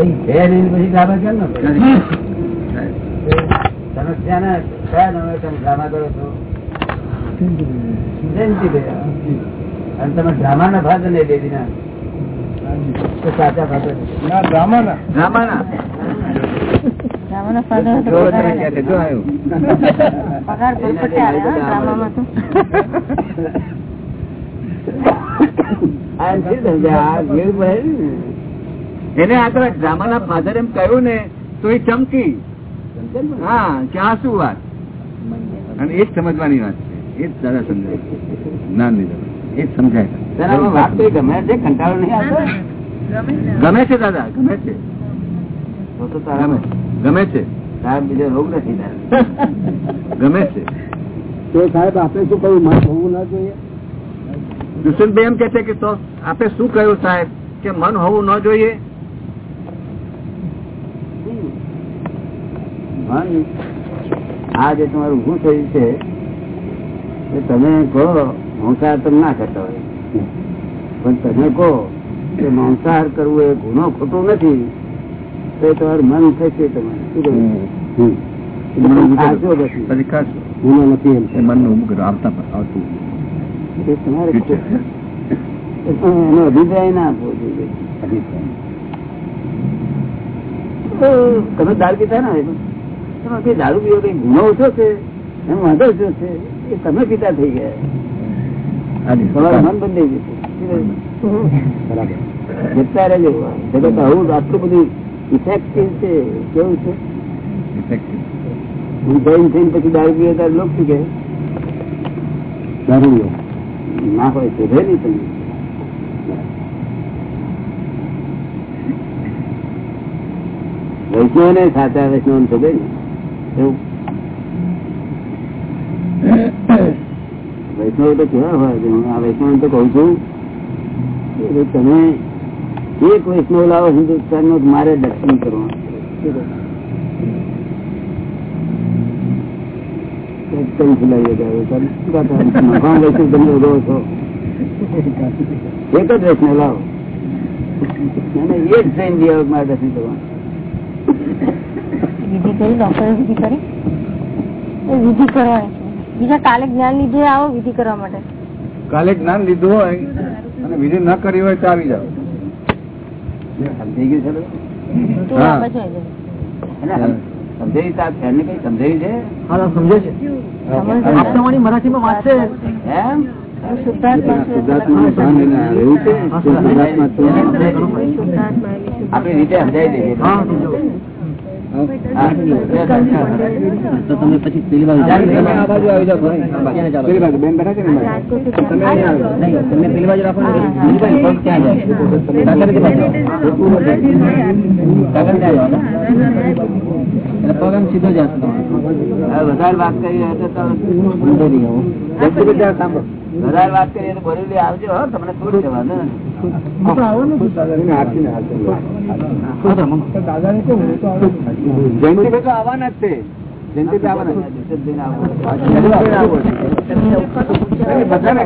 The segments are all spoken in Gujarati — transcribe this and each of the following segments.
કઈ છે નહીં પછી ડ્રામા કેમ ન? કરો? તમે ક્યાંના કયા નંબર તમે ડ્રામા કરો છો? અને તમે ડ્રામા ના ફાધર ને બેબી ના ના ડ્રામા ના પગાર એને આગળ ડ્રામાના ફાધર એમ કહ્યું ને તો એ ચમકી. હા કે આ શું વાત? અને એ જ સમજવાની વાત છે. એ જ દાદા સમજાય ના નહીં એ જ સમજાય વાત કોઈ ગમે છે કંટાળો નહીં આવતો? ગમે છે. દાદા ગમે છે. તો તો ગમે. ગમે છે. સાહેબ બીજો રોગ નથી ગમે છે. તો સાહેબ આપણે શું કહ્યું? મન હોવું ના જોઈએ? દુષ્યંતભાઈ એમ કે છે કે તો આપે શું કહ્યું સાહેબ? કે મન હોવું ન જોઈએ? આ જે તમારું ઊભું થયું છે એ તમે કહો મંસાહાર તમે ના કરતા હોય. પણ તમે કહો કે મંસાહાર કરવું એ ગુનો ખોટો નથી તો એ તમારું મન થશે તમે શું કહ્યું? તમે તમારે એનો અભિપ્રાય ના આપવો જોઈએ દારૂ પીતા ના? તમે દારૂ પીવો કઈ ગુનો ઓછો છે? એમ વાંધો ઓછો છે? એ તમે પિતા થઈ ગયા. તમારું મન બંધાઈ જશે જતા રહેજો. જગત આવું આટલું બધું ઇફેક્ટિવ છે કેવું છે? હું જઈને થઈને પછી દારૂ પીવે ત્યારે લોકો શું કે દારૂ. ના હોય છે નહીં તમે. વૈષ્ણવ ને સાચા વૈષ્ણવ છે ને વૈષ્ણવ તો કેવા હોય છે હું આ વૈષ્ણવ તો કઉ છું તમે એક વૈષ્ણવ લાવો હિન્દુસ્તાન નો મારે દર્શન કરવાનું એક જ વૈષ્ણવ લાવો. એક જૈન દિવસ મારે દર્શન કરવા વિધિ કરી ડોક્ટરે વિધિ કરી. એ વિધિ કરવાની છે બીજા કાલે જ્ઞાન લીધું આવો વિધિ કરવા માટે. કાલે જ્ઞાન લીધું હોય અને વિધિ ન કરી હોય તો આવી જાવ સમજાઈ ગયું છે સમજાવી છે સમજે છે. મરાઠીમાં વાંચશે એમ? આપણી રીતે સમજાવી દઈએ. તો તમે પછી પેલી બાજુ તમે આ બાજુ આવી જાઓ ભાઈ. પેલી બાજુ. રાખો ત્યાં જાય. કાકા ત્યાં જાઓ ને. એટલે પગ આમ સીધો જશે વધારે વાત કરી હોય તો તમે ઊંધો નહીં આવો. જલ્દી બધા સાંભળો. વધારે વાત કરીએ તો બોરેલી આવજો તમને છોડી દેવાનું એને આરતીને હાથ ધરો. દાદાને કહું, હું તો આવું. જયંતિભાઈ તો આવવાના જ છે આવવાના જ. બધાને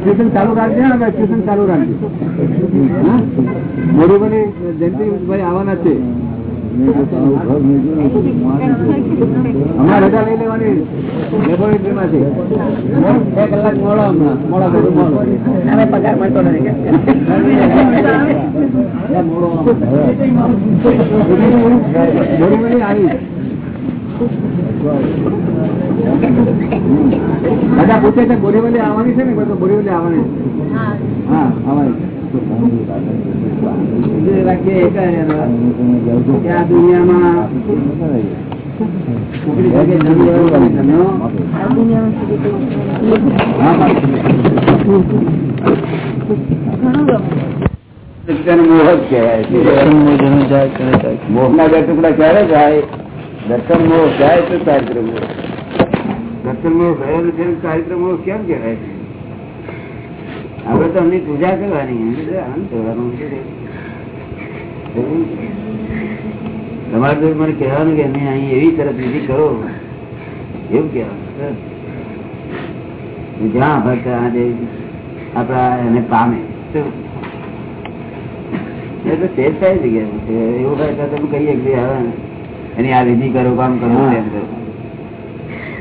ટ્યુશન ચાલુ રાખજે ને ટ્યુશન ચાલુ રાખજે. બરોબર જયંતિભાઈ આવવાના છે. હમણાં રજા લઈ લેવાની. લેબોરેટરીમાં બે કલાક મોડો હમણાં. મોડા બધું મોડો પગાર મળતો નથી બોરીવલી આવી દાદા પૂછે છે બોરીવલી આવવાની છે ને? બોરીવલી આવવાની હા આવવાની. દર્શન મોહ મોહ ટુકડા ક્યારે જાય દર્શન મોહ જાય તો ચારિત્ર મોહ સત્સંગમાં ગયેલું છે કાર્યક્રમો કેમ કહેવાય? છે આપણે તો એમની પૂજા કરવાની. તમારે તો મને કહેવાનું કે નહીં અહીં એવી તરફ વિધિ કરો એવું કહેવાનું જ્યાં ભક્ત આજે આપડા એને પામે? એ તો તે છે એવું હોય તો તમે કહીએ કે હવે એની આ વિધિ કરો કામ કરો એમ કરો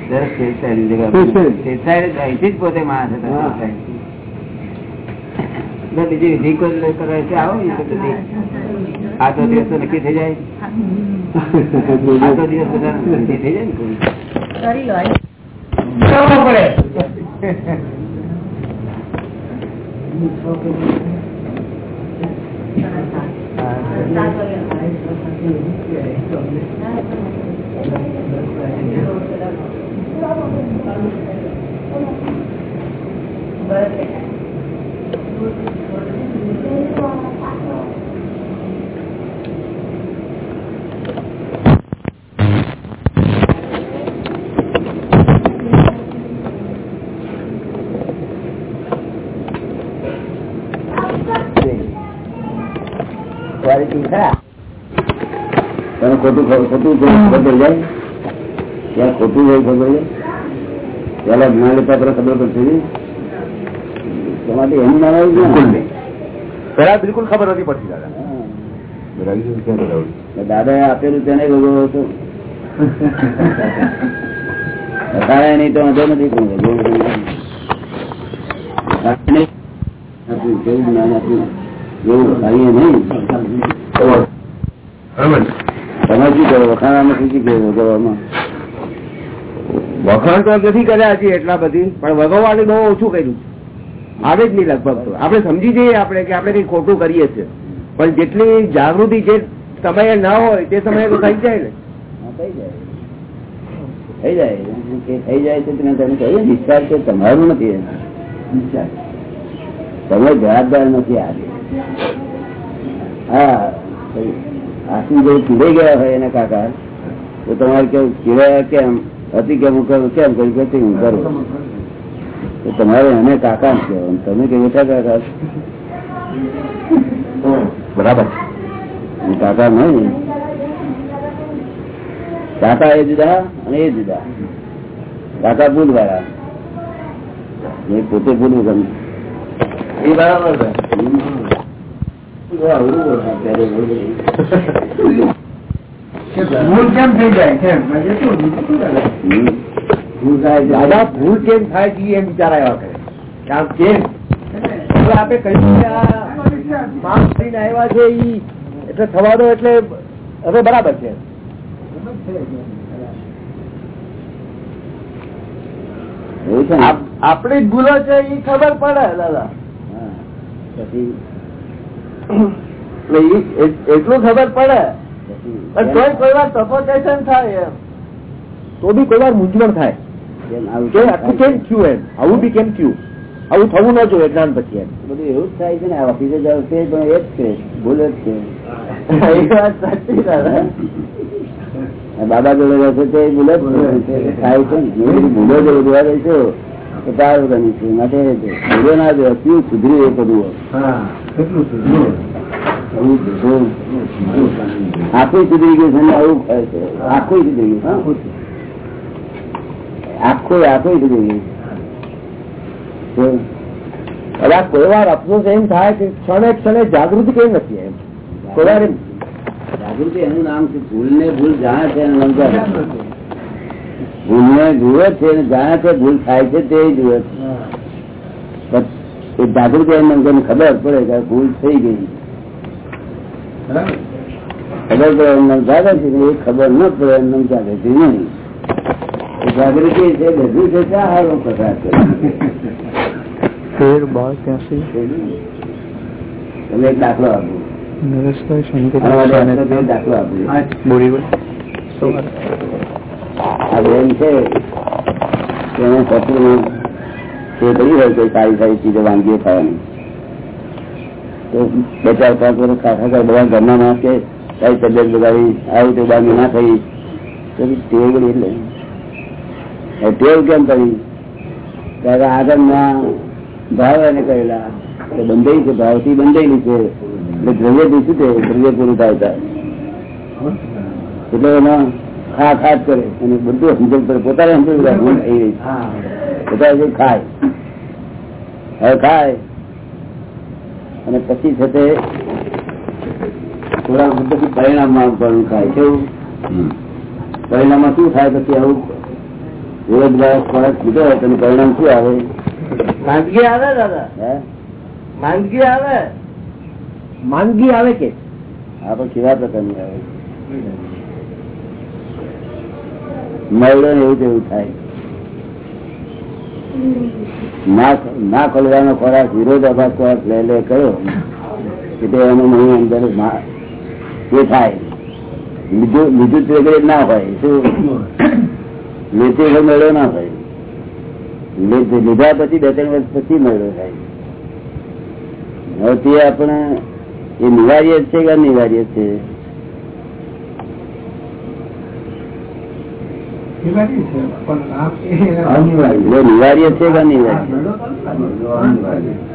દરેક સ્વેચ્છાએ જગ્યા પર. સ્વેચ્છાએ જ અહીંથી જ પોતે માણસ હતા બીજી વિધિ કોઈ કરે છે આવો ને બધી. આ તો દિવસ નક્કી થઈ જાય. આ તો દિવસ બધા નક્કી થઈ જાય ને કોઈ. કરી લો ખોટું ખોટું ખબર જાય ત્યાં ખોટું હોય ખબર જાય પેલા જ્ઞાન લેતા ખબર પડશે? તમારે એનું નામ બિલકુલ નહીં. પેલા બિલકુલ ખબર નથી પડતી દાદા. આપેલું તેને હતો. નહીં તો વાંધો નથી પણ નથી. એવું ખાઈએ નહીં. તમે શું કરો? વખાણામાં શું વખાણ તો નથી કર્યા હજી એટલા બધી પણ વગવવાનું બહુ ઓછું કર્યું આવે જ નહીં લગભગ તો. આપણે સમજી જઈએ આપણે કે આપણે કઈ ખોટું કરીએ છીએ. પણ જેટલી જાગૃતિ જે સમયે ના હોય તે સમયે તો થઈ જાય ને. થઈ જાય. થઈ જાય. છે તમે તમે કહ્યું ને, છે તમારું નથી. તમે જવાબદાર નથી આજે. હા આસુ જો ચીડાઈ ગયા હોય એના કાકા તો તમારે કેવું પીડાયા કેમ? હતી કેમ હું કેમ કર્યું? કે હું કરું? તો તમારે એને કાકા જ કહેવાનું. તમે કે ઓછા કાકા? બરાબર. કાકા નહીં. કાકા એ જુદા અને એ જુદા. કાકા ભૂલ વાળા એ પોતે ભૂલ ગમે એ બરાબર છે. ભૂલ કેમ થઈ જાય? કેમ? દાદા ભૂલ કેમ થાય છે એમ વિચાર આવ્યા કરે. આમ કેમ? આપણે કહ્યું પાસ થઈને આવ્યા છે ઈ. એટલે થવાનો એટલે હવે બરાબર છે. આપણી જ ભૂલો છે એ ખબર પડે દાદા. એટલે ઈ એ- એટલું ખબર પડે. પણ કોઈ વાર સફોકેશન થાય એમ. તો બી કોઈ વાર મૂંઝવણ થાય. આવું કે આટલું કેમ થયું એમ? આવું બી કેમ થયું? આવું થવું ન જોઈએ જ્ઞાન પછી એમ. બધું એવું જ થાય છે ને આ ઓફિસે જાવ તે પણ એ જ છે. ભૂલ જ છે. એ વાત સાચી દાદા બાબા જોડે રહેશે તે ભૂલ જ થાય છે ને. ભૂલો જો જોવા રહીશું તો તારું ગણી છું માટે ભૂલો ના જો કેવું સુધર્યું એ કરવું આખું સુધરી ગયું છે આવું થાય છે. આખું સુધરી ગયું. આખું આખો જોઈએ હવે આ કોઈ વાર અફસોસ એમ થાય કે ક્ષણે ક્ષણે જાગૃતિ કેમ નથી એમ? કોઈ વાર એમ? જાગૃતિ એનું નામ છે ભૂલ ને ભૂલ જાણે છે એનું નામ ભૂલ ને જુએ છે જાણે છે ભૂલ થાય છે તે જુએ છે. એ જાગૃતિ એમ નામ ખબર પડે કે ભૂલ થઈ ગઈ. ખબર પડે એમ જાગે છે એ ખબર ન પડે એમ જાગે છે નહીં. જાગૃતિ છે બધું છે ત્યાં હારો પ્રકાર છે બાર ત્યાંસી તમે એક દાખલો આપો. નરેશભાઈ આના માટે આપણે બે શંકર દાખલો આપો. બોરીવડ આ બેન છે તેને શત્રુનું તે બધી હોય કોઈ સારી સારી ચીજો વાનગીઓ ખાવાની. તો બે ચાર પાંચ વર્ષ ખાખા બધા ઘરના માણસ કે કઈ તબિયત બગાડી આવી તો બાંધી ના થઈ. તો તે એટલે. ટેવ કેમ કરી ત્યારે આગળના ભાવ એને કહેલા કે બંધાઈ છે ભાવથી બંધાયેલી છે. એટલે દ્રવ્યથી શું છે દ્રવ્ય પૂરું થાય થાય એટલે એનો ખા ખાત કરે. અને બધું સમજણ કરે પોતાને સમજણ થઈ રહી પોતાને જે ખાય. હવે ખાય. અને પછી છે તે થોડા પછી પરિણામમાં પણ ખાય. કેવું? પરિણામમાં શું થાય પછી આવું રોજ દિવસ ખોરાક કીધો હોય તેનું પરિણામ શું આવે? માંદગી આવે દાદા? માંદગી આવે? માંદગી આવે કે? આ પણ કેવા પ્રકારની આવે? મળે ને એવું તેવું થાય. ના ના ખોલવાનો ખોરાક વિરોધાભાસ ખોરાક લે લે કર્યો એટલે એનું મહી અંદર મા- એ થાય. લીધું લીધું ના હોય. શું? લેતી વખત મેળો ના થાય લીધા પછી બે ત્રણ વર્ષ પછી મેળો થાય. હવે તે આપણે એ નિવાર્ય છે કે અનિવાર્ય છે? અનિવાર્ય. નિવાર્ય છે કે અનિવાર્ય?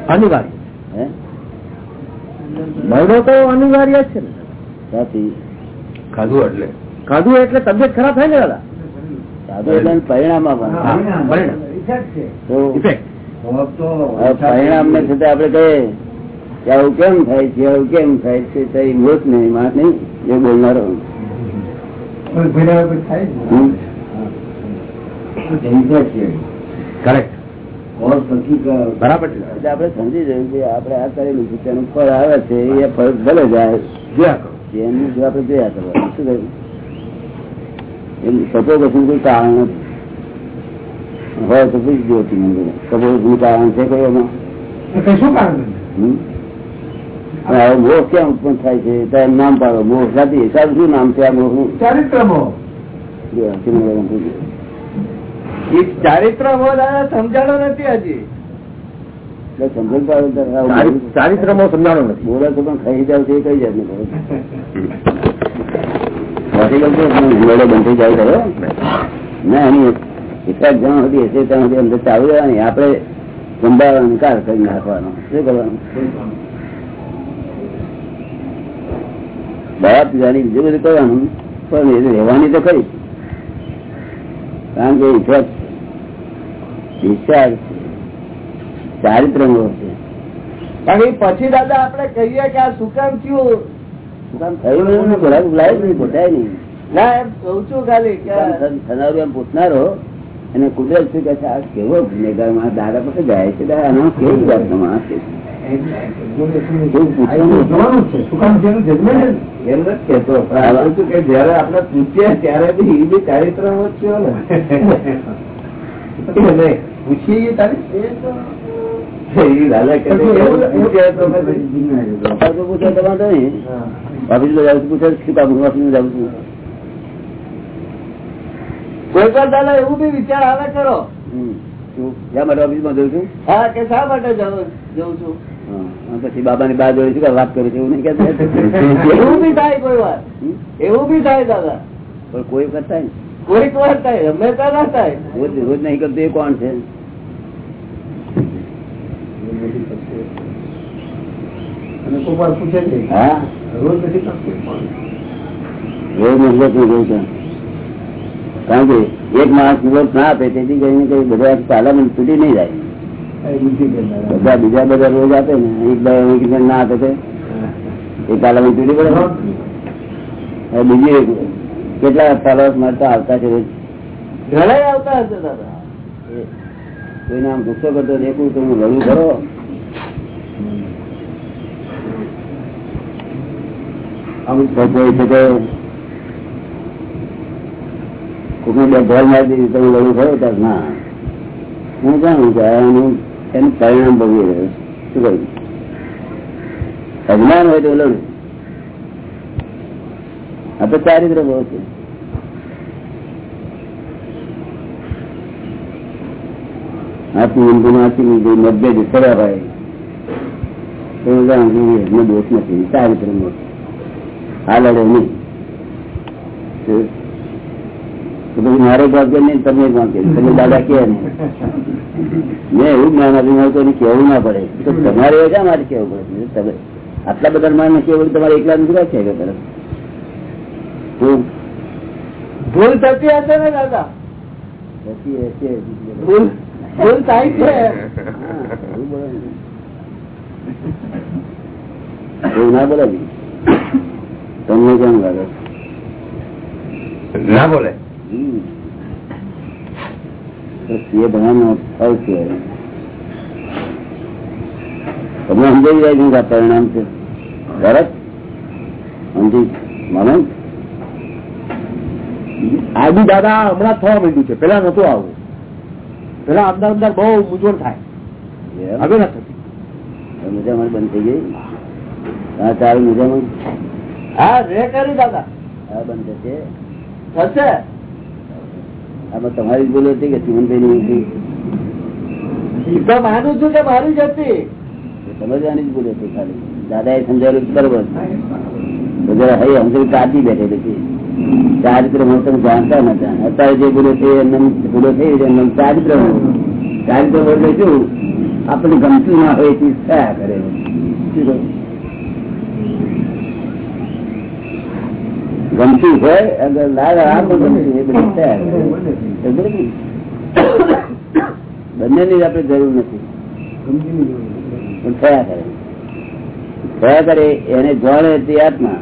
અનિવાર્ય. હે? મરડો તો અનિવાર્ય છે ને. સાચી. ખાધું એટલે. ખાધું એટલે તબિયત ખરાબ થાય ને દાદા? પરિણામ. પરિણામ. ને છતાં આપડે કહીએ કે આવું કેમ થાય છે આવું કેમ થાય છે તો નહીં માણસ નહીં એ બોલનારો. હમ. કરેક્ટ બરાબર છે. એટલે આપડે સમજી જયું કે આપડે આ કરેલું છે તેનું ફળ આવે છે એ ફળ ભલે જાય. જોયા કરો. એનું આપડે જોયા કરવાનું શું કહ્યું સપો કશું કોઈ કારણ નથી. હોય તો પૂછી દો હતી મંદિર સપો કશું કારણ છે કોઈ એમાં? શું કારણ હવે મોહ ક્યાં ઉત્પન્ન થાય છે? ત્યારે નામ પાડો. મોહ સાથે સારું શું નામ છે આ મોહનું ચારિત્ર મોહ ચારિત્ર મોહ દાદા સમજાણો નથી હજી. ચારિત્ર મો સમજાણો નથી. બોલે તો પણ ખાઈ જાવ છે કઈ જાત નહીં વાટી ગયું છે પણ મેળો બંધ કરી નાખવાનો શું કરવાનું? દવા પીવાની બીજું બધું કરવાનું. પણ એ રહેવાની તો ખરી. કારણ કે ઇફેક્ટ ડિસ્ચાર્જ ચારિત્ર નો છે. પછી દાદા આપણે કહીએ કે આ શું થયું? પૂછનારો અને કુદરત શું કે છે? આ કેવો ગુનેગાર માણસ દાદા પાસે જાય છે આનો કેવી જાતનો માણસ છે? એમ નથી કેતો પણ આ કહું કે જયારે આપણે પૂછીએ ત્યારે બી એ ચારિત્ર પૂછીએ તારે? એ દાદા કે છે કે એવું પછી બાબા ની પૂછે તો વાંધો નહીં. ઓફિસમાં જાઉં છું પૂછે શું કામ ઓફિસમાં જાઉં છું. કોઈ પણ દાદા એવું બી વિચાર આવે કરો. હમ. શું? શા માટે ઓફિસમાં જાઉં છું? હા કે વાત કરું છું એવું નહીં એવું બી થાય કોઈ વાર. એવું બી થાય દાદા. પણ કોઈ કરતા નહીં કોઈક વાર થાય હંમેશા ના થાય. રોજ રોજ નહીં કરતું એ કોણ છે? હા રોજ નિવૃત્ત નહીં ગયું છે. કારણ કે એક માણસ નિવૃત્ત ના આપે તેથી કરીને કઈ બધા પાર્લામેન્ટ તૂટી નહીં જાય બધા બીજા બધા રોજ આપે ને એક બે એક જણ ના આપે તો એ પાર્લામેન્ટ તૂટી પડે ને? હવે બીજી એક કેટલા ફોલોઅર્સ મળતા આવતા છે રોજ ઘણા આવતા હશે દાદા એ કોઈને આમ ગુસ્સો કરતો દેખું તો હું લડું ખરો અમુક તો કોઈ છે કે કોઈને બે એનું પરિણામ ભોગવી રહ્યો શું કહ્યું? હોય તો લડું. આ તો ચારિત્ર બહુ છે. આથી માંથી જે મતભેદ ખરા હોય દોષ નથી નો આ લડે નહીં પછી મારે વાત કરીને તમે વાત તમે દાદા કે નહીં મેં એવું જ્ઞાન આપ્યું મારે કોઈને ના પડે તો તમારે મારે કેવું પડે તમે આટલા બધા મારે કેવું તમારે એકલા નથી છે કે તરફ ભૂલ થતી હશે ને દાદા થતી હશે. ભૂલ થાય છે એવું બોલો ને. ના બોલે તમને કેમ લાગે? ના બોલે? એ ભણવાનો ફળ છે. તમને સમજાઈ જાય છે આ પરિણામ છે? બરફ સમજી? માનો? આ દાદા હમણાં થવા માંડ્યું છે. પેલા નતું આવું પેલા અંદર અંદર બહુ મૂંઝવણ થાય. હવે મજા મજામાં બંધ થઈ ગઈ? હા ચાલુ મજામાં હા રે કરી દાદા. હા બંધ થશે. થશે. આમાં તમારી જ ભૂલ હતી કે ચીમનભાઈ ની ઈ તો માનું છું કે મારી જ હતી. સમજવાની જ ભૂલ હતી ખાલી. દાદા એ સમજાવેલું બરોબર. તો જરા હૈ સમજ કાચી બેઠેલી હતી. ચારિત્રમાં તમે જાણતા નતા. અત્યારે જે ભૂલો થઈ એમને ભૂલો થઈ એમને ચારિત્ર ચારિત્ર એટલે શું? આપણે ગમતું ના હોય એ થયા કરે શું કહ્યું? ગમતું હોય અગર લાલ આમ ગમતું એ બધું થયા. કરે સમજ્યો ને? આપણે જરૂર નથી. પણ થયા કરે. થયા કરે એને જાણે તે આત્મા.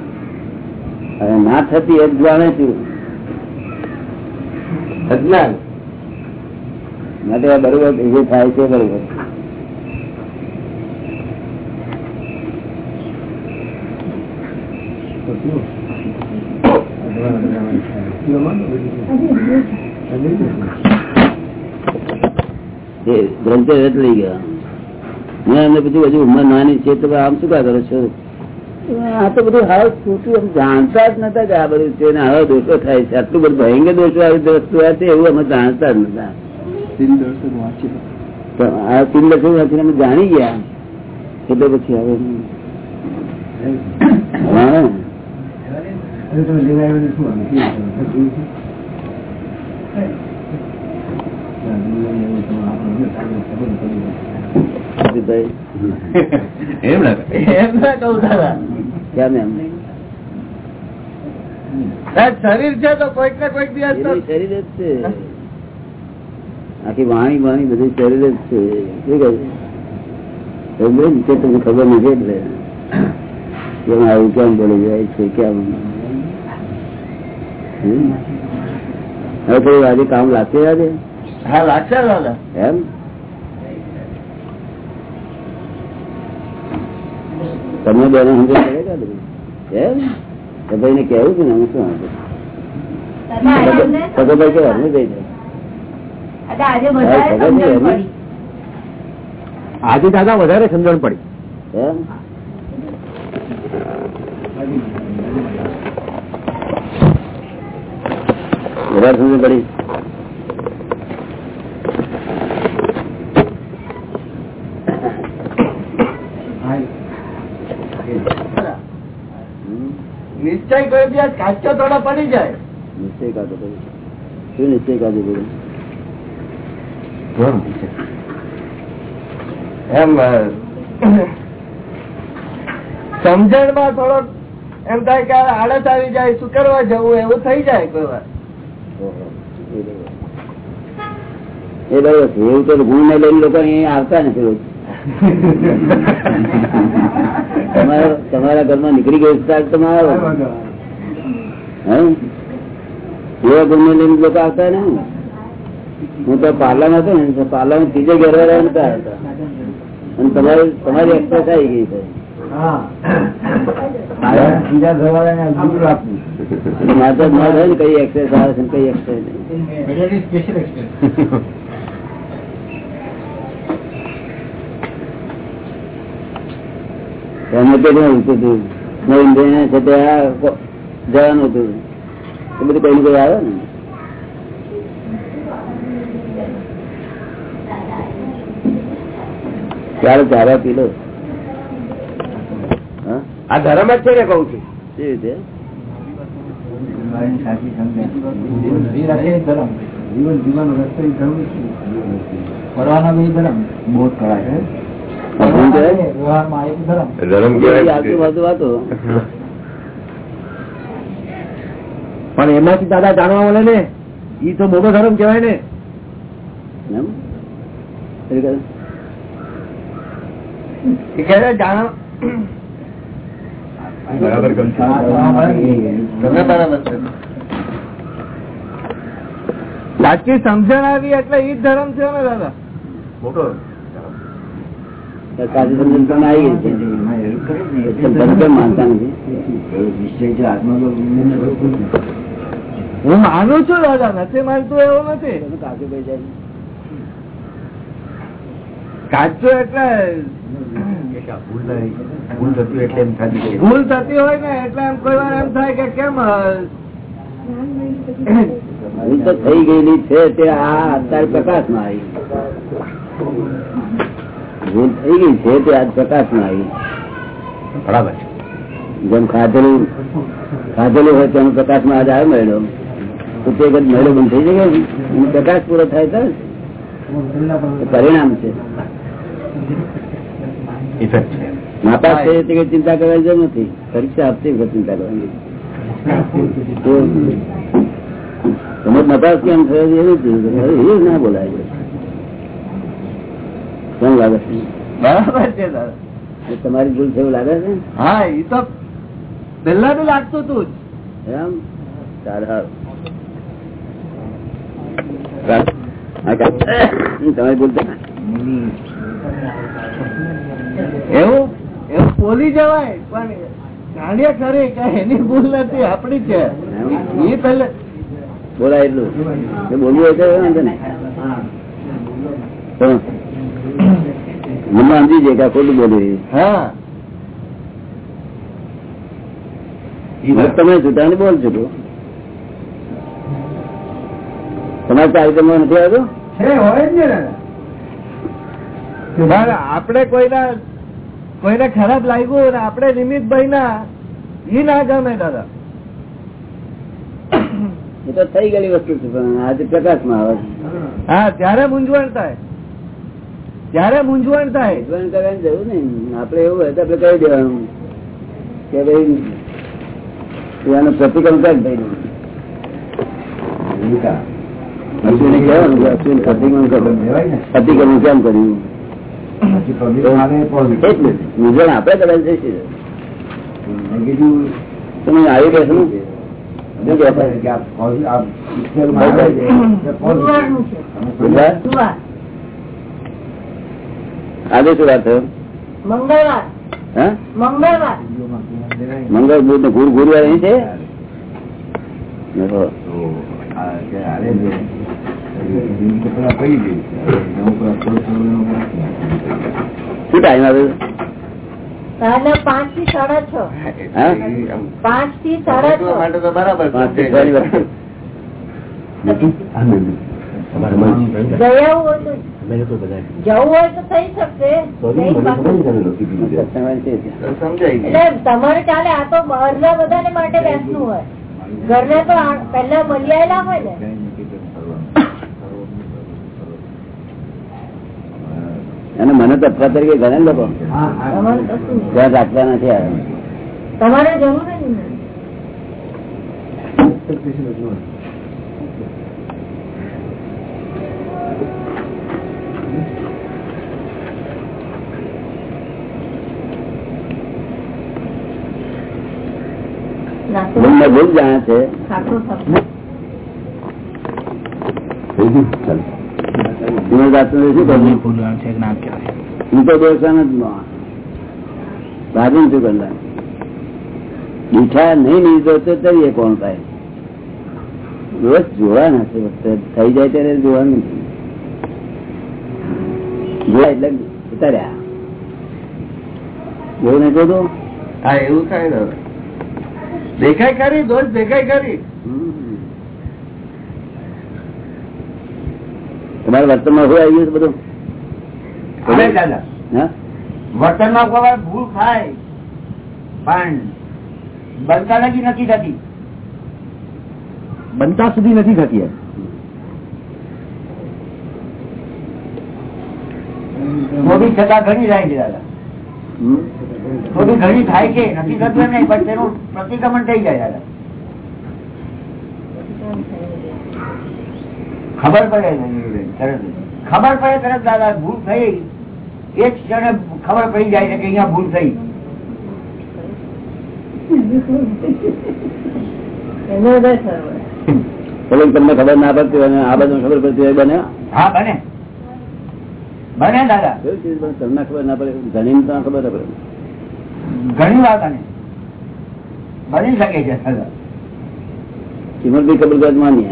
અને ના થતી એ જાણે છું. અજ્ઞાન. માટે આ બરોબર એ થાય છે બરોબર. એ ગ્રંથો રદ લઈ ગયા. મેં એમને પૂછ્યું હજુ ઉંમર નાની છે તો આમ શું કા કરો છો? આ તો બધું હાવ છૂટું એમ જાણતા જ નતા કે આ બધું છે ને આવા દોષો થાય છે. આટલું બધું ભયંકર દોષો આવી વસ્તુ આ છે એવું અમે જાણતા જ નતા. આ તીન દર્શન વાંચીને અમે જાણી ગયા. એટલે પછી હવે હા. તમે એમ ને શું એમ શરીર કોઈક ને કોઈક દિવસ શરીર જ છે આખી વાણી વાણી બધી શરીર જ છે. શું કહ્યું તમને ખબર નથી એટલે. કેમ આવું, કેમ બોલી જાય છે, કેમ? હવે થોડું આજે કામ લાગશે આજે? હા લાગશે દાદા એમ? તમને બેને સમજ પડે કે બધું? એમ? તો ભાઈ ને કેવું છે ને હું શું વાંધો? સગોભાઈ કેવા ને ભાઈ. સમજણ આજે દાદા વધારે સમજણ પડી. એમ? વધારે સમજ પડી. નિશ્ચય કોઈ દિવસ કાચો થોડો પડી જાય. નિશ્ચય શું નિશ્ચય કાઢો ભાઈ એમ સમજણમાં થોડોક એમ થાય કે આળસ આવી જાય શું કરવા જવું એવું થઈ જાય કોઈ વાર. એ બરોબર એવું તો ગુણ ને લઈને લોકો અહીંયા આવતા નથી રોજ. તમારા ઘરમાં નીકળી ગયો સ્ટાર્ટ તમે? એવા ગુણ ને લઈને લોકો આવતા ને? હું તો પાર્લરમાં હતો ને પાર્લરમાં ત્રીજે ઘેરવા રહ્યા હતા. અને તમારી તમારી એક્સપ્રેસ આવી ગઈ છે. મારે તો ના થાય ને કઈ એક્સપ્રેસ આવે છે કઈ એક્સપ્રેસ નહીં. એમને તો હતું? હતું છે તે જવાનું હતું. એ બધું કઈ ને કઈ આવે ને? ચાર ચારા પી લો હા આ ધર્મ જ છે ને કઉ છું કેવી રીતે ધર્મ જીવન જીવવાનો રસ્તો એ ધર્મ છે. ફરવાનો બી ધર્મ બોધ કરાય એક ધર્મ પણ એમાંથી દાદા જાણવા મળે ને ઈ તો મોટો ધર્મ કેવાય ને એમ? કહે? બરાબર કહું છું. આ ધર્મ હોય. તમે બરાબર છે સાચી સમજણ આવી એટલે ઈ જ ધર્મ છે ને દાદા મોટો તમને. હું માનું છું દાદા નથી માનતું એવું નથી કાચો એટલે ભૂલ થતી હોય એટલે એમ થતી ભૂલ થતી હોય ને એટલે એમ કોઈ વાર એમ થાય કે કેમ ભૂલ તો થઈ ગયેલી છે તે આ અત્યારે પ્રકાશમાં આવી. ભૂલ થઈ ગઈ છે તે આજ પ્રકાશમાં આવી. બરાબર જેમ ખાધેલું ખાધેલું હોય તેનો પ્રકાશમાં આજ આવ્યો મેળો. તો તે મેળો બંધ થઈ જાય પ્રકાશ પૂરો થાય તો પરિણામ છે. Effect છે. માતા છે તે ચિંતા કરવાની જરૂર નથી. પરીક્ષા આપતી વખત ચિંતા કરવાની તમે નપાસ કેમ થયો એવું એ ના બોલાય કેમ લાગે છે? બરાબર છે દાદા. તમારી ભૂલ છે એવું લાગે છે? હા એ તો પેલા તો લાગતું હતું જ. એમ? તમારી ભૂલ છે એવું? એવું બોલી જવાય? પણ જાણ્યા ખરી કે એની ભૂલ નથી આપડી છે. એ પેલે બોલાય એટલું. બોલવું હોય તો વાંધો નહીં. સમજી જાય કે આ ખોટું બોલી. હા. તમે છૂટાને બોલ છો તો. તમારે કાર્યક્રમમાં નથી આવ્યો હોય જ ને આપણે કોઈના કોઈને ખરાબ લાગ્યું ને આપણે નિમિત્ત ભાઈ ના ઈ ના ગમે દાદા. એ તો થઈ ગયેલી વસ્તુ છે પણ આજે પ્રકાશમાં આવે હા ત્યારે મૂંઝવણ થાય ત્યારે મૂંઝવણ થાય. મૂંઝવણ કરવાની જરૂર નહીં. આપડે એવું હોય તો આપડે કહી દેવાનું કે ભાઈ એનો પ્રતિક્રમ કર ભાઈ અશ્વિને કહેવાનું કે અશ્વિન પ્રતિક્રમ કરો લેવાય ને. પ્રતિક્રમ કેમ કર્યું? મૂંઝવણ આપડે કદાચ જશે Negative તમે આવી બેસો? આજે શું વાત. મંગળ બુધ ને ગુરુ ગુરુવાર અહીં છે. શું ટાઈમ આવે? પાંચથી સાડા છ. પાંચથી સાડા છ. માટે તો બરાબરની? આ તમારે તો બધા ચાલે આ તો બહારના બધાને માટે બેસતું હોય. ઘરના તો પેલા પહેલા મળી આવેલા હોય ને કઈ નથી કે કરવાનું. અને મને તફા તરીકે ઘણા લોકો. ધ્યાન રાખતા નથી આવ્યા તમારે જરૂર જ નહીં નાસ્તો ભૂલ ને ભૂલ જાણે છે. શું કરું હું તો શું કરતા? નહીં લીધો તો તરીએ કોણ થાય? રોજ જોવાના છે થઈ જાય ત્યારે જોવાનું જોયા એટલે ઉતાર્યા. જોયું નહીં જોતું હા એવું થાય ને હવે. દેખાય કરી દોષ દેખાય ખરી તમારા વર્તનમાં શું આવી ગયું બધું? ભૂલ થાય પણ બનતા નથી નથી થતી. બનતા સુધી નથી થતી છતાં ઘણી થાય છે દાદા. હમ? ઘણી થાય છે નથી થતું નહીં પણ તેનું પ્રતિક્રમણ થઈ જાય દાદા. ખબર પડે ખબર પડે તરત દાદા ભૂલ થઈ. એ જ ક્ષણે ખબર પડી જાય છે કે અહીંયા ભૂલ થઈ. તમને ખબર ના પડતી હોય અને આ બધું ખબર પડતી હોય બને? હા બને. બને દાદા. તમને ખબર ના પડે? ધણી તો ખબર ના પડે. ઘણી વાર બને. બની શકે છે દાદા. કિંમત બી ખબર માની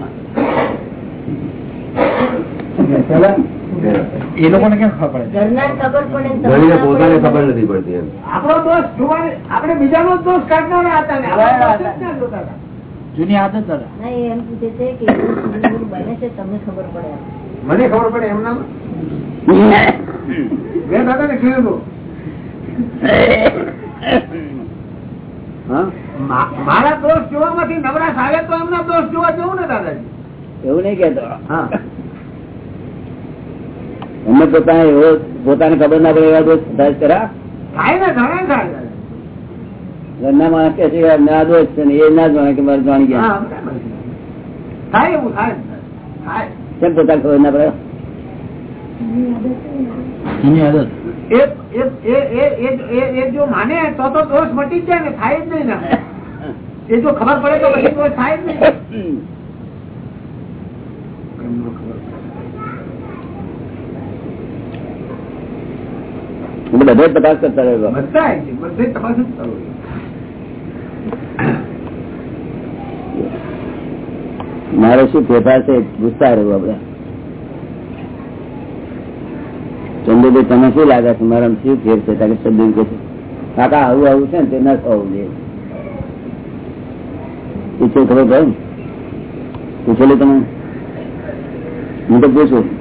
એ લોકોને કેમ ખબર પડે? પોતાને ખબર નથી પડતી એમ. આપણો દોષ જોવાની આપણે બીજાનો દોષ કાઢનારા હતા હતા. જૂની આદત દાદા એમ પૂછે છે કે બને છે તમને ખબર પડે મને ખબર પડે એમના મેં દાદા ને કીધું હા? મારા મારા દોષ જોવામાંથી નવરાશ આવે તો એમના દોષ જોવા જવું ને દાદાજી. એવું નહીં કેતો હા. એમને પોતાને એવો પોતાને ખબર ના પડે એવા દોષ થાય ખરા. ઘરના માણસ કે છે આ દોષ છે ને એ ના જાણે કે મારે જાણી ગયા. કેમ પોતાને ખબર ના પડે? એ જો માને તો તો દોષ મટી જાય ને થાય જ નહીં ને. એ જો ખબર પડે તો પછી દોષ થાય જ નહીં. બધે તપાસ કરતા રહ્યો બધા બધે તપાસ જ કરવો મારે શું ફેરફાર છે ગુસ્સા રહ્યું આપડે ચંદુભાઈ તમે શું લાગે છે? મારા શું ફેર છે? ચંદુ કે છે. કાકા આવું આવું છે ને તે ન થવું જોઈએ. પૂછો ખબર કહ્યું પૂછેલું તમે. હું તો પૂછું.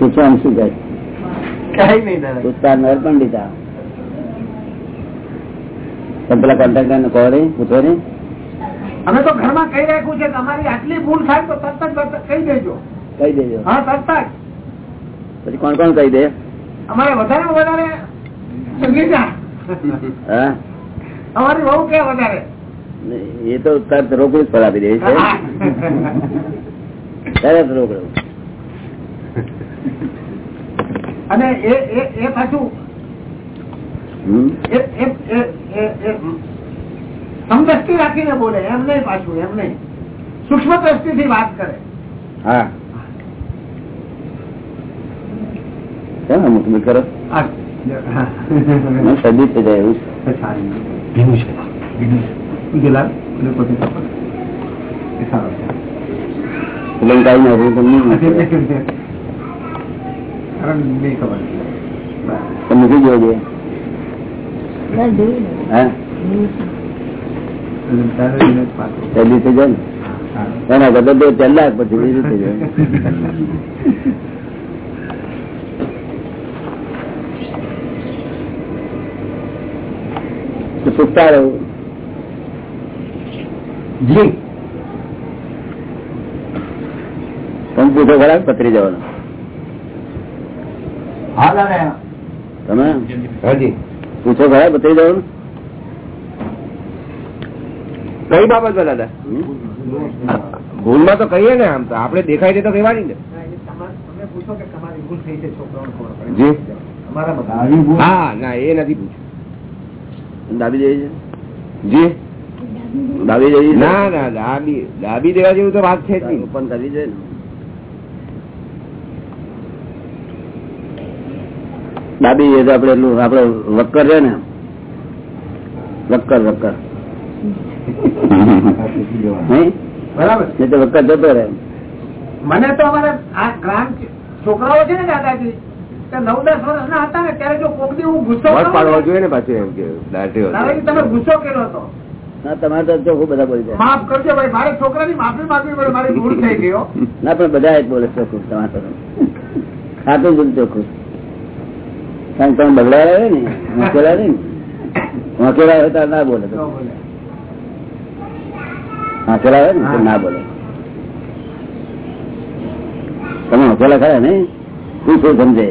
પૂછવાનું શું નહીં પૂછતા નર પંડિતા પેલા કોન્ટ્રાક્ટર ને કહો રે પૂછો રે. અમે તો ઘરમાં કહી રાખ્યું છે તમારી આટલી ભૂલ થાય તો તરત જ કહી દેજો. કહી દેજો. હા તરત પછી કોણ કોણ કહી દે? અમારે વધારે વધારે હા? અમારી બહુ કે વધારે? એ તો તરત રોકડું જ ફળ આપી દે છે? તરત રોકડું. અને એ પાછું સમદ્રષ્ટિ રાખીને બોલે એમ નહીં પાછું એમ નહીં. સૂક્ષ્મ દ્રષ્ટિ થી વાત કરે. હા. કરો? મને થઈ જાય એવું ભીનું છે. ભીનું છે? ગેલા એટલે પોતે ખબર. એ સારો છે એટલે એમ કાંઈ નાખું તો નહીં નાખે. કારણ નહીં ખબર તો મૂકી દેવો જોઈએ ના જોયું ને? હા. શરદી થઈ જાય ને એના કરતા બે ચાર લાખ પછી બીજું થઈ જાય. પૂછતા રહું જી. તમે પૂછો ખરા પતરી જવાનો. તમે? હાજી. પૂછો ખરા બતાવી જવાનું કઈ બાબત દાદા? ભૂલમાં તો કહીએ ને આમ તો. આપડે દેખાય છે તો કહેવાની ને. તમે પૂછો કે તમારી ભૂલ થઈ છે છોકરાઓને ખબર પડે. જી. અમારા બધા. હા ના એ નથી પૂછ્યું. દાબી જઈએ જી. દાબી જઈએ ના ના દાબી દાબી દેવા જેવું તો વાત છે જ નહીં. ઓપન કરવી જોઈએ ને એ આપડે એટલું આપડે વક્કર છે ને. વક્કર વક્કર. બરાબર. વક્કર જતો રહે. મને તો અમારા આ ક્રાંત છોકરાઓ છે ને દાદાજી નવ દસ વર્ષના હતા ને ત્યારે જો કોક દી હું ગુસ્સો પાડવો જોઈએ ને પાછું એમ કે તમે ગુસ્સો કર્યો હતો. તો બધા બોલી જાય. માફ કરજો ભાઈ મારે છોકરાની માફી માંગવી પડે મારી ભૂલ થઈ ગયો ના પણ બધા બોલે ચોખ્ખું તમારે તો. ખાતું બધું ચોખ્ખું કારણ કે તમે બગડાયા હોય ને વાંકેલા નહીં ને વાંકેલા હોય તો ના બોલે ન હોય ને ના બોલે તમે હસેલા ખરા ને તું શું સમજે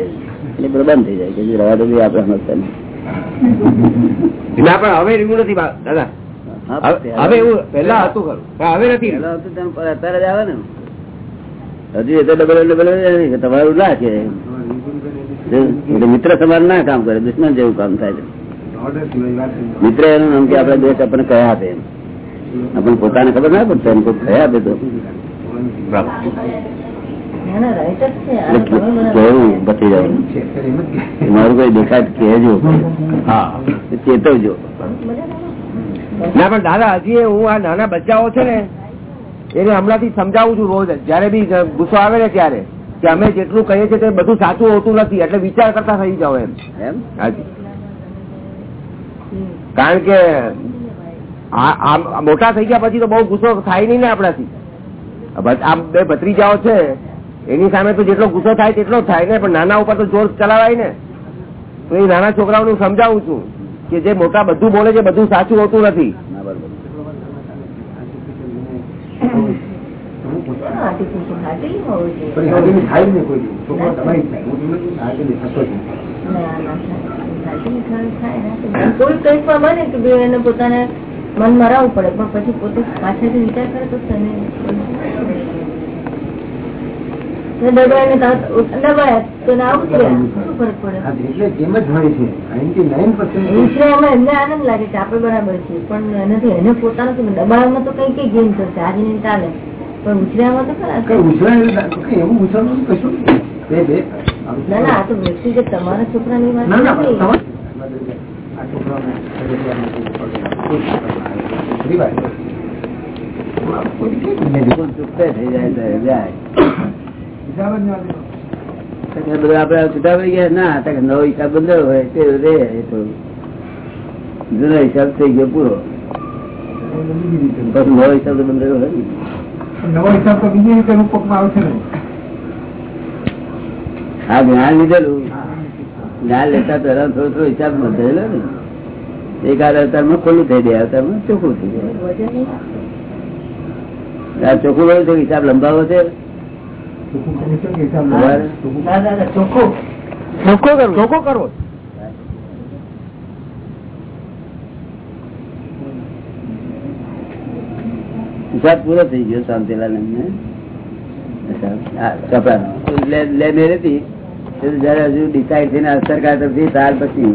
એટલે બંધ થઈ જાય કે રવા દો આપણે સમજતા નહીં ના પણ હવે એવું નથી દાદા હવે એવું હતું ખરું હવે નથી અત્યારે જ આવે ને હજી એ તો ડબલ ડબલ તમારું ના છે એટલે મિત્ર સમાન ના કામ કરે દુશ્મન જેવું કામ થાય છે. મિત્ર એનું નામ કે આપડે દોષ આપણને કયા આપે એમ. આપણને પોતાને ખબર ના પડશે એમ કોઈ કયા આપે તો. મારું કોઈ દેખાય કહેજો. ચેતવજો. ના પણ દાદા હજી હું આ નાના બચ્ચાઓ છે ને એને હમણાંથી સમજાવું છું રોજ. જયારે બી ગુસ્સો આવે ને ત્યારે. કે અમે જેટલું કહીએ છીએ તે બધું સાચું હોતું નથી એટલે વિચાર કરતા થઈ જાઓ એમ. એમ? હાજી. કારણ કે મોટા થઈ ગયા પછી તો બહુ ગુસ્સો થાય નહીં ને આપણાથી. આ બે ભત્રીજાઓ છે એની સામે તો જેટલો ગુસ્સો થાય તેટલો થાય ને પણ નાના ઉપર તો જોર ચલાવાય ને. તો એ નાના છોકરાઓને સમજાવું છું કે જે મોટા બધું બોલે છે બધું સાચું હોતું નથી. પોતાને મન મરાવવું પડે. પણ પછી પોતે પાછળથી વિચાર કરે તો દબાયા તો ના ઉતર્યા શું ફરક પડે? જેમ જ હોય છે. એમને આનંદ લાગે છે આપણે બરાબર છે પણ એનાથી એને પોતાનું દબાણમાં તો કઈ કઈ ગેમ કરશે આજે નહીં બધું આપડે છૂટા પડી ગયા ના નવો હિસાબ બંધ હોય તે રે તો જૂનો હિસાબ થઈ ગયો પૂરો. પછી નવો હિસાબ તો બંધાયો હોય નવો હિસાબ તો બીજી રીતે રૂપકમાં આવશે ને. હા જ્ઞાન લીધેલું. જ્ઞાન લેતા પહેલા થોડો થોડો હિસાબ નોંધેલો ને. એકાદ અવતારમાં ખોલું થઈ જાય અવતારમાં ચોખ્ખું થઈ જાય. ચોખ્ખું હોય તો હિસાબ લંબાવો છે. ચોખ્ખો કરવું છે? ચોખ્ખો કરવો. હિસાબ પૂરો થઈ ગયો શાંતિલાલ એમને લે મેરે હતી જયારે હજુ ડિસાઈડ થઈને સરકાર તરફથી ત્યાર પછી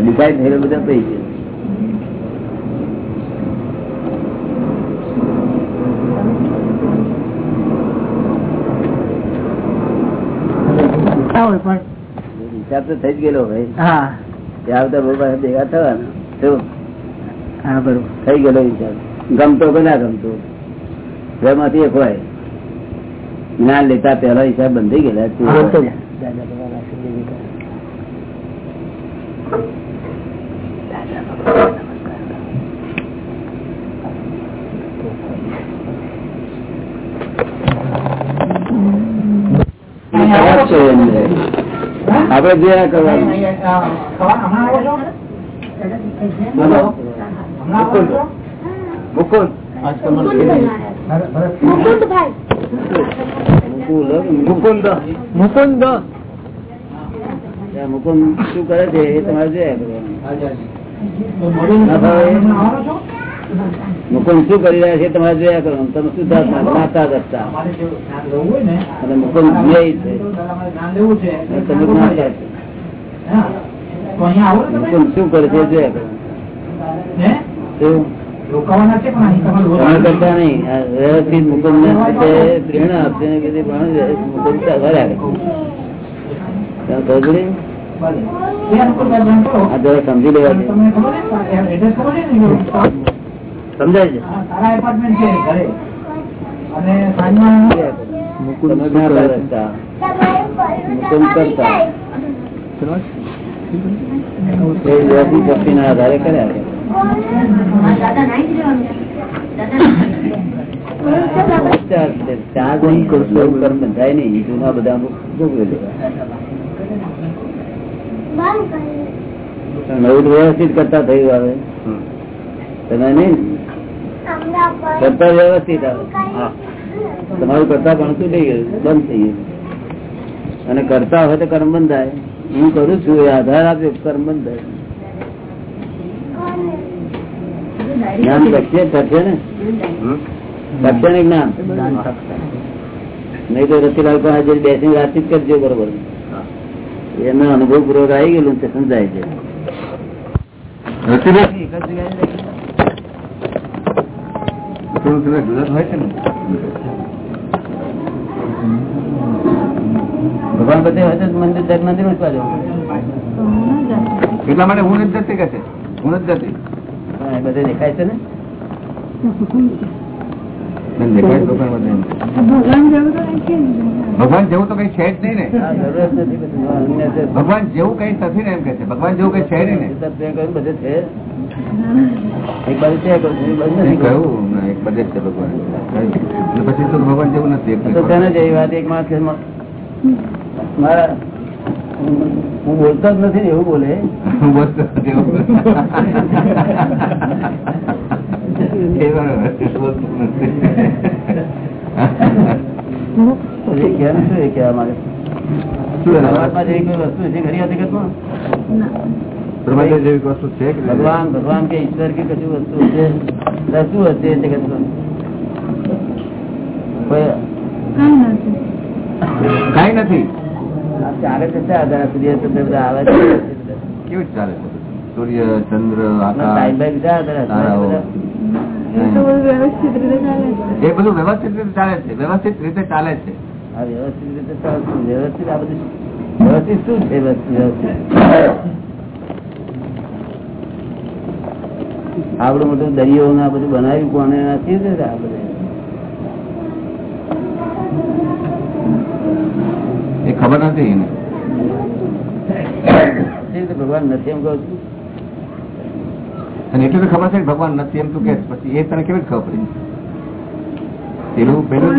ડિસાઈડ થયેલો બધો થઈ ગયો. હિસાબ તો થઈ જ ગયેલો ભાઈ આવતા બહુ પાસે ભેગા થવાના. થઈ ગયેલો હિસાબ ગમતો કે ના ગમતો? એમાંથી એક હોય. જ્ઞાન લેતા પેલા હિસાબ બંધાઈ ગયેલા આપડે જોયા કરવાનું. બોલો. મુકુંદ. મુકુંદ મુકુંદ મુકુંદ. શું કરે છે? એ તમારે જોયા મુકુંદ શું કરી રહ્યા છે તમારે જોયા કરો તમે શું થતા નાતા દસતા? અને મુકુંદ ધ્યેય છે. તમે મુકુંદ શું કરે છે જોયા કરો કરતા નહીં. વ્યવસ્થિત મુકુંદ પ્રેરણા આપશે ને કીધી પણ મુકુંદ ચાલ્યા કરે. તમે ખબર પડી? આ જરા સમજી લેવા સમજાય છે? મુકુંદ કરતા. આધારે કર્યા કરે. ચાર બધા વ્યવસ્થિત કરતા થયું આવે તમે નહીં કરતા વ્યવસ્થિત આવે તમારું કરતા ભણતું થઈ ગયું. બંધ થઈ ગયું. અને કરતા હોય તો કર્મ બંધાય હું કરું છું, એ આધાર આપ્યો કર્મ બંધાય જ્ઞાન પક્ષે થશે ને? પક્ષે ને જ્ઞાન. નહીં તો રતિલાલ પણ આજે બેસીને વાતચીત કરજો બરોબર. એનો અનુભવ પૂર્વક આવી ગયેલું તે સમજાય છે. ભગવાન બધે મંદિર દરેક મંદિર એટલા માટે હું નથી કે છે? હું નથી. જતી પણ એ બધે દેખાય છે ને? મને દેખાય છે દુકાન બધે. એમ. ભગવાન જેવું તો કઈ છે જ નહીં ને. જ નથી. ભગવાન જેવું કઈ નથી ને એમ કે છે. ભગવાન જેવું કઈ છે નહીં ને. તે કહ્યું બધે છે. એક બાજુ છે એક બાજુ કહ્યું એક બધે જ છે ભગવાન. પછી તો ભગવાન જેવું નથી. એક જ એવી એક માણસ કે મારા હું- બોલતો જ નથી એવું બોલે. હું બોલતો નથી એવું. ભગવાન ભગવાન કે ઈશ્વર કે કશું વસ્તુ છે શું હશે એ જગતમાં? કોઈ કઈ નથી? ચાલે છે સૂર્ય ચંદ્ર બધા આવે છે કેવું ચાલે છે સૂર્ય ચંદ્ર ટાઈમ આકાશ બાઈમ શા આધારે તારાઓ. બધા? વ્યવસ્થિત રીતે ચાલે એ બધું વ્યવસ્થિત રીતે ચાલે છે વ્યવસ્થિત રીતે ચાલે છે વ્યવસ્થિત રીતે વ્યવસ્થિત આ બધું વ્યવસ્થિત શું છે વ્યવસ્થિત? આવડું મોટું દરિયો ને આ બધું બનાવ્યું કોને નથી આપડે આ બધું એ ખબર નથી એને? ભગવાન નથી એમ કહું અને એટલું તો ખબર છે કે ભગવાન નથી એમ તું કે પછી એ તને કેવી ખબર પડી? પેલું પેલું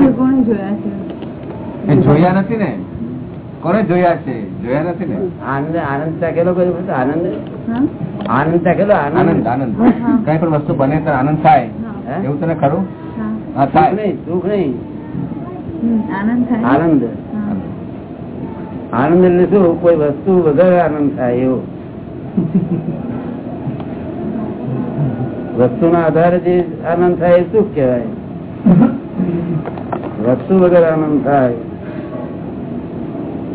જોયા નથી ને? કોને જોયા છે? જોયા નથી ને? આનંદ આનંદ ચાકેલો કયો? આનંદ? આનંદ ચાકેલો આનંદ? આનંદ આનંદ. કઈ પણ વસ્તુ બને તો આનંદ થાય. હે? એવું તને ખરું? થાય. નહીં સુખ નહીં. આનંદ આનંદ. આનંદ એટલે શું? કોઈ વસ્તુ વધારે આનંદ થાય એવો. વસ્તુના આધારે જે આનંદ થાય એ સુખ કેવાય વસ્તુ વગર આનંદ થાય.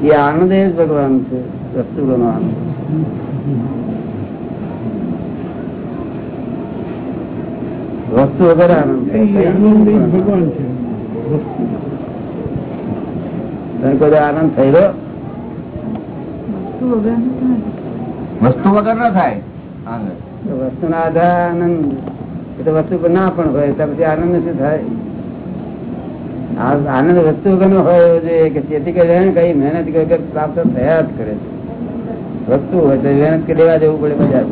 એ આનંદ એ જ ભગવાન છે વસ્તુ નો આનંદ. વસ્તુ વગર આનંદ થાય. ભગવાન છે. આનંદ થયેલો? વસ્તુ વગર ના થાય વસ્તુ ના આધાર આનંદ. એ તો વસ્તુ ના પણ હોય તો પછી આનંદ શું થાય? આનંદ વસ્તુ વગરનો હોય જોઈએ કે જેથી કરીને કઈ મહેનત વગર પ્રાપ્ત થયા જ કરે છે. વસ્તુ હોય તો મહેનત કે લેવા જવું પડે બજાર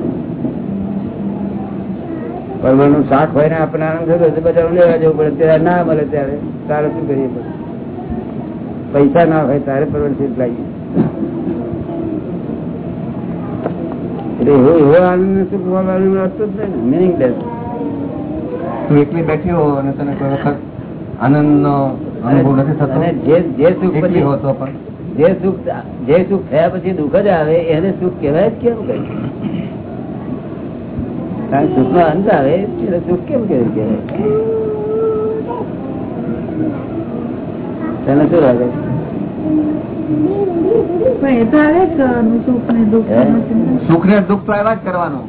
પરવળનું શાક હોય ને આપણને આનંદ થતો તો બજાર લેવા જવું પડે. ત્યારે ના મળે ત્યારે. તારે શું કરીએ પડે પૈસા ના હોય તારે પરવળ સીટ લાવીએ એટલે એવો એવો આનંદ ને સુખ મળવાનું અર્થ જ નહીં ને મિનિંગલેસ તું એકલી બેઠી હો અને તને કોઈ વખત આનંદ નો અનુભવ નથી થતો? અને જે સુખ પછી પણ. જે સુખ જે સુખ થયા પછી દુઃખ જ આવે એને સુખ કહેવાય જ કેમ કઈ? કારણ સુખ નો અંત આવે એટલે સુખ કેમ કહેવાય? તને શું લાગે? સુખ ને દુઃખ હે? સુખ ને દુઃખ તો આવ્યા જ કરવાનું.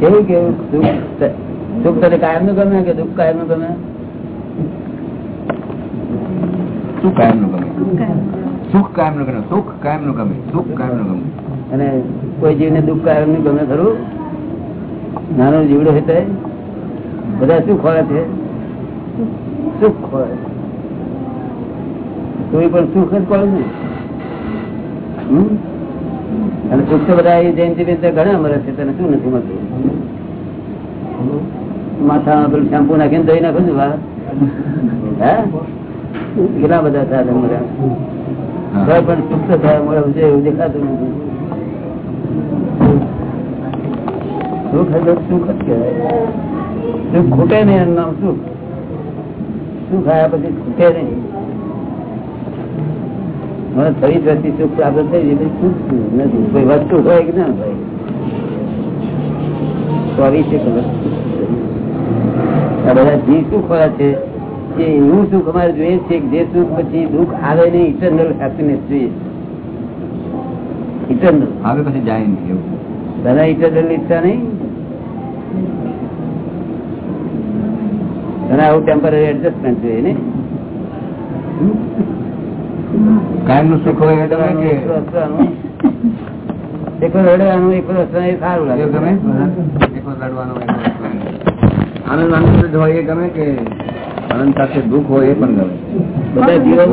કેવું કેવું સુખ તને કાયમનું ગમે કે દુઃખ કાયમનું ગમે સુખ કાયમનું ગમે? સુખ કાયમનું ગમે. સુખ કાયમનું ગમે સુખ કાયમનું ગમે. અને કોઈ જીવને દુઃખ કાયમનું ગમે ખરું? નાનો જીવડો હોય તો. બધા શું ખોરે છે? સુખ ખોળે? કોઈ પણ સુખ જ પડે ને. અને સુખ તો બધા એ જયંતિ રીતે ઘણા મળે છે તને શું નથી મળતું? માથામાં પેલું શેમ્પુ નાખીને દઈ નાખો છું હે? કેટલા બધા સાધન મળ્યા. તો પણ સુખ તો થયા મળે એવું દેખાતું નથી. સુખ એટલે સુખ જ કહેવાય. સુખ ખૂટે નહીં એનું નામ સુખ. સુખ આવ્યા પછી ખૂટે નહીં. મને ફરી ફરતી સુખ પ્રાપ્ત થઈ ગઈ સુખ? નથી કોઈ વસ્તુ હોય કે ના હોય? છે આ બધા જે સુખ હોય છે એ એવું સુખ અમારે જોઈએ છે કે જે સુખ પછી દુઃખ આવે નહીં ઇટરનલ હેપીનેસ જોઈએ. ઇટરનલ આવે પછી જાય નહીં એવું. બધા ઇટરનલ ઈચ્છા નહીં? તને આવું ટેમ્પરરી એડજસ્ટમેન્ટ છે ને કાયમનું સુખ હોય ગમે કે? વાર રડવાનું એકલો હસવાનું એ સારું લાગે. ગમે એક વાર રડવાનું એકલો હસવાનો. આનંદ આનંદ જ હોય એ ગમે કે? આનંદ સાથે દુઃખ હોય એ પણ ગમે. બધા જીવો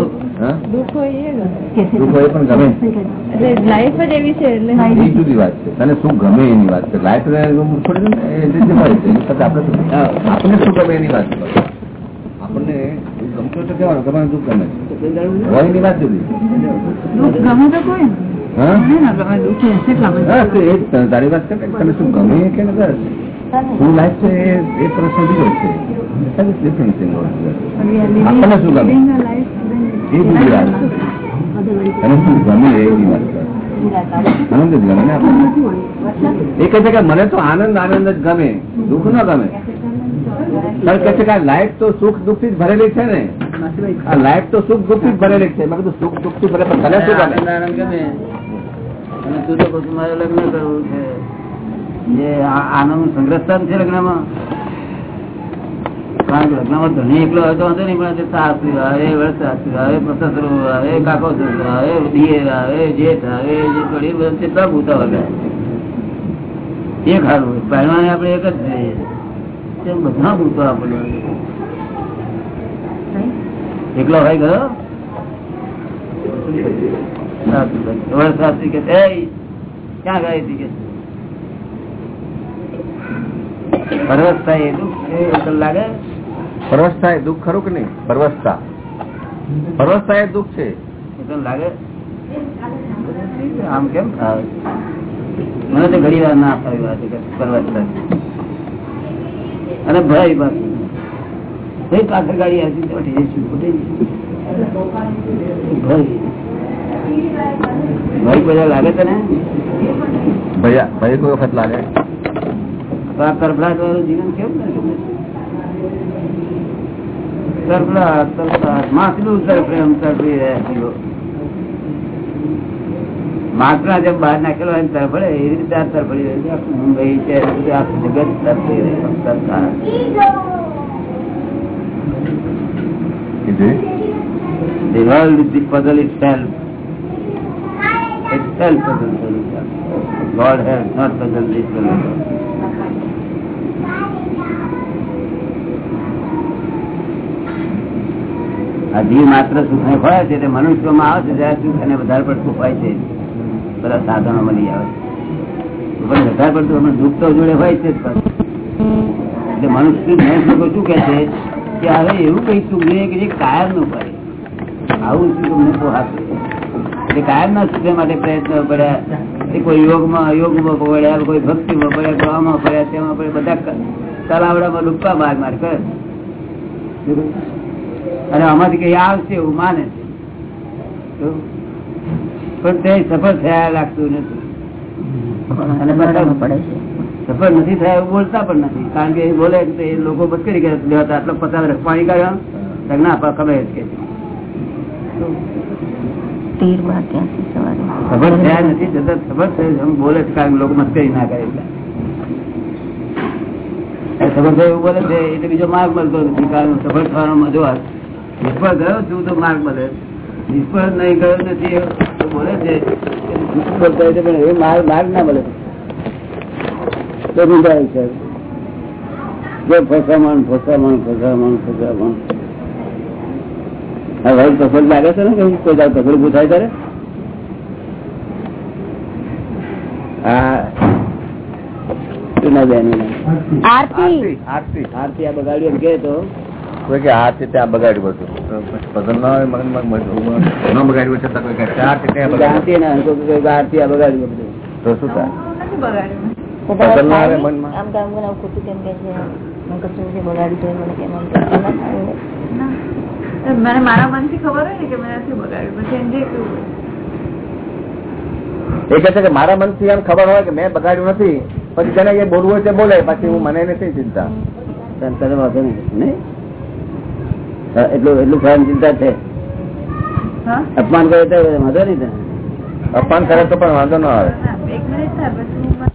દુઃખ હોય એ ગમે. દુઃખ હોય એ પણ ગમે. લાઈફ જ એવી છે એ જુદી વાત છે. તને શું ગમે એની વાત છે. લાઈફ. આપણને શું ગમે એની વાત છે? આપણને ગમતું તો કેવાનું તમારે દુઃખ ગમે હોય એની વાત જુદી. ગમે તો કોઈ હા? તારી વાત છે તને શું ગમે કે નથી શું લાઈફ છે એ પ્રશ્ન બીજો છે. આપણને શું ગમે? એ બીજી વાત. છે તને શું ગમે એ વાત. છે આનંદ જ ગમે ને આપણને. એ કહે છે કે મને તો આનંદ આનંદ જ ગમે દુઃખ ન ગમે. સર કહે છે કે લાઈફ તો સુખ દુઃખથી જ ભરેલી છે ને? આ લાઈફ તો સુખ દુઃખથી ભરેલી છે. મેં કીધું સુખ દુઃખથી ભરે પણ તને શું આનંદ ગમે? આનંદ ગમે. અને તું તો પછી મારે લગ્ન કરવું છે. જે આ- આનંદ સંગ્રસ્થાન છે લગ્નમાં? કારણ કે લગ્નમાં ધણી એકલો હોય તો વાંધો નહીં પણ સાસુ આવે વળસાસુ આવે સસરો આવે કાકો સસરો આવે દિયર આવે જેઠ આવે જે થોડી બધા કેટલા ભૂતા વગર એક હારું પહેરવાને આપણે એક જ જોઈએ. બધા ભૂતો આપણે એકલો હોય ગયો? વળસાસુ કે "એ, ક્યાં ગઈ હતી કે? પરવસ થાય એ લાગે? પરવસતા એ દુઃખ ખરું કે નહીં? પરવસતા પરવસતા એ દુઃખ છે. એ તને લાગે? આમ કેમ? આવે મને તો ઘણી વાર ના ફાવી વાત કે અને ભય પાછું ભાઈ પાછળ ગાડી આવી તો ઉઠી જઈશું ભય. ભય બધા લાગે તને? ભૈયા ભાઈ કોઈ વખત લાગે? તરફડાટ વાળું જીવન કેવું ને એમ રહ્યા છીએ માછલા જેમ બહાર નાખેલો હોય ને તરફડે એવી રીતે આ તરફડી છે મુંબઈ છે આખું જગત તરફડી રહ્યું છે. The world is the puzzle itself. Itself puzzle. God has not puzzled this solution. આ જીવ માત્ર સુખ ને ખોળે છે તે મનુષ્યમાં આવે છે, જયારે સુખ અને વધારે પડતું હોય છે. બધા સાધનો મળી આવે. છે વધારે પડતું અમે દુઃખ તો જોડે હોય છે એટલે મનુષ્ય લોકો શું કે છે કે હવે એવું કઈ સુખ જોઈએ કે જે કાયમનું પડે આવું સુખ અમને એટલે કાયમ ના સુખ માટે પ્રયત્ન પડ્યા. કોઈ યોગમાં અયોગમાં પડ્યા કોઈ ભક્તિમાં પડ્યા કોઈ પડ્યા તેમાં પડ્યા બધા તલાવડામાં લુપ્પા માર માર કરે. અને આમાંથી કઈ આવશે એવું માને પણ તે સફળ થયા લાગતું નથી. સફળ નથી થયા એવું બોલતા પણ નથી. કારણ કે એ બોલે એ લોકો બચકરી ગયા લેવાતા આટલો પચાસ પાણી કાઢ્યા ના ખબર કે તેર બીજો માર્ગ મળતો નથી. કારણ સફળ થવાનો મજો નિષ્ફળ ગયો છું તો માર્ગ મળે. નિષ્ફળ નહીં ગયો નથી બોલે છે. એ માર્ગ માર્ગ ના મળે. તો રૂંધાય છે ફસામણ ફસામણ ફસામણ ફસામણ. હા ભાઈ તફલ લાગે છે ને કઈ કોઈ જાવ આરતી આરતી આ બગાડ્યું મને મારા મનથી ખબર હોય ને કે મેં નથી બગાડ્યું પછી એમ જે એ કહે છે કે મારા મનથી એમ ખબર હોય કે મેં બગાડ્યું નથી પછી જેને એ બોલવું હોય તે બોલે પછી હું મને નથી ચિંતા. વાંધો નહીં. નહીં? એટલું એટલું ખરાબ ચિંતા છે. અપમાન કરે તો વાંધો નહીં તને. અપમાન કરે તો પણ વાંધો ના આવે. એક મિનિટ થાય પછી